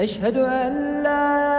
أشهد أن لا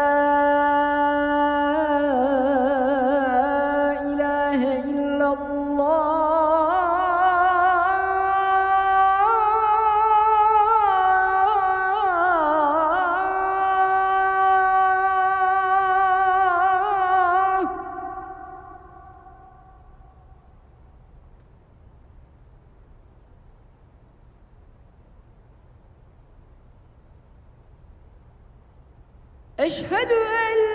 أشهد أن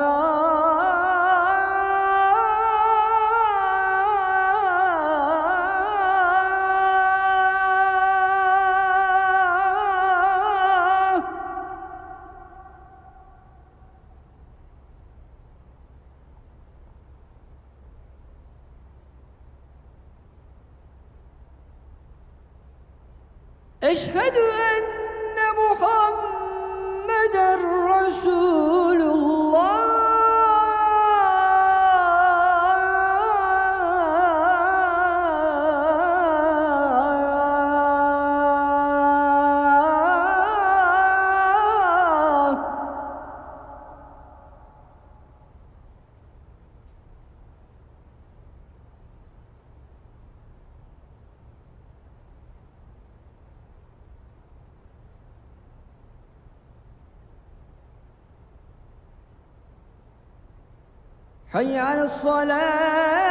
أشهد أن محمدا رسول حي على الصلاة.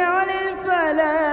على الفلاح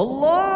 الله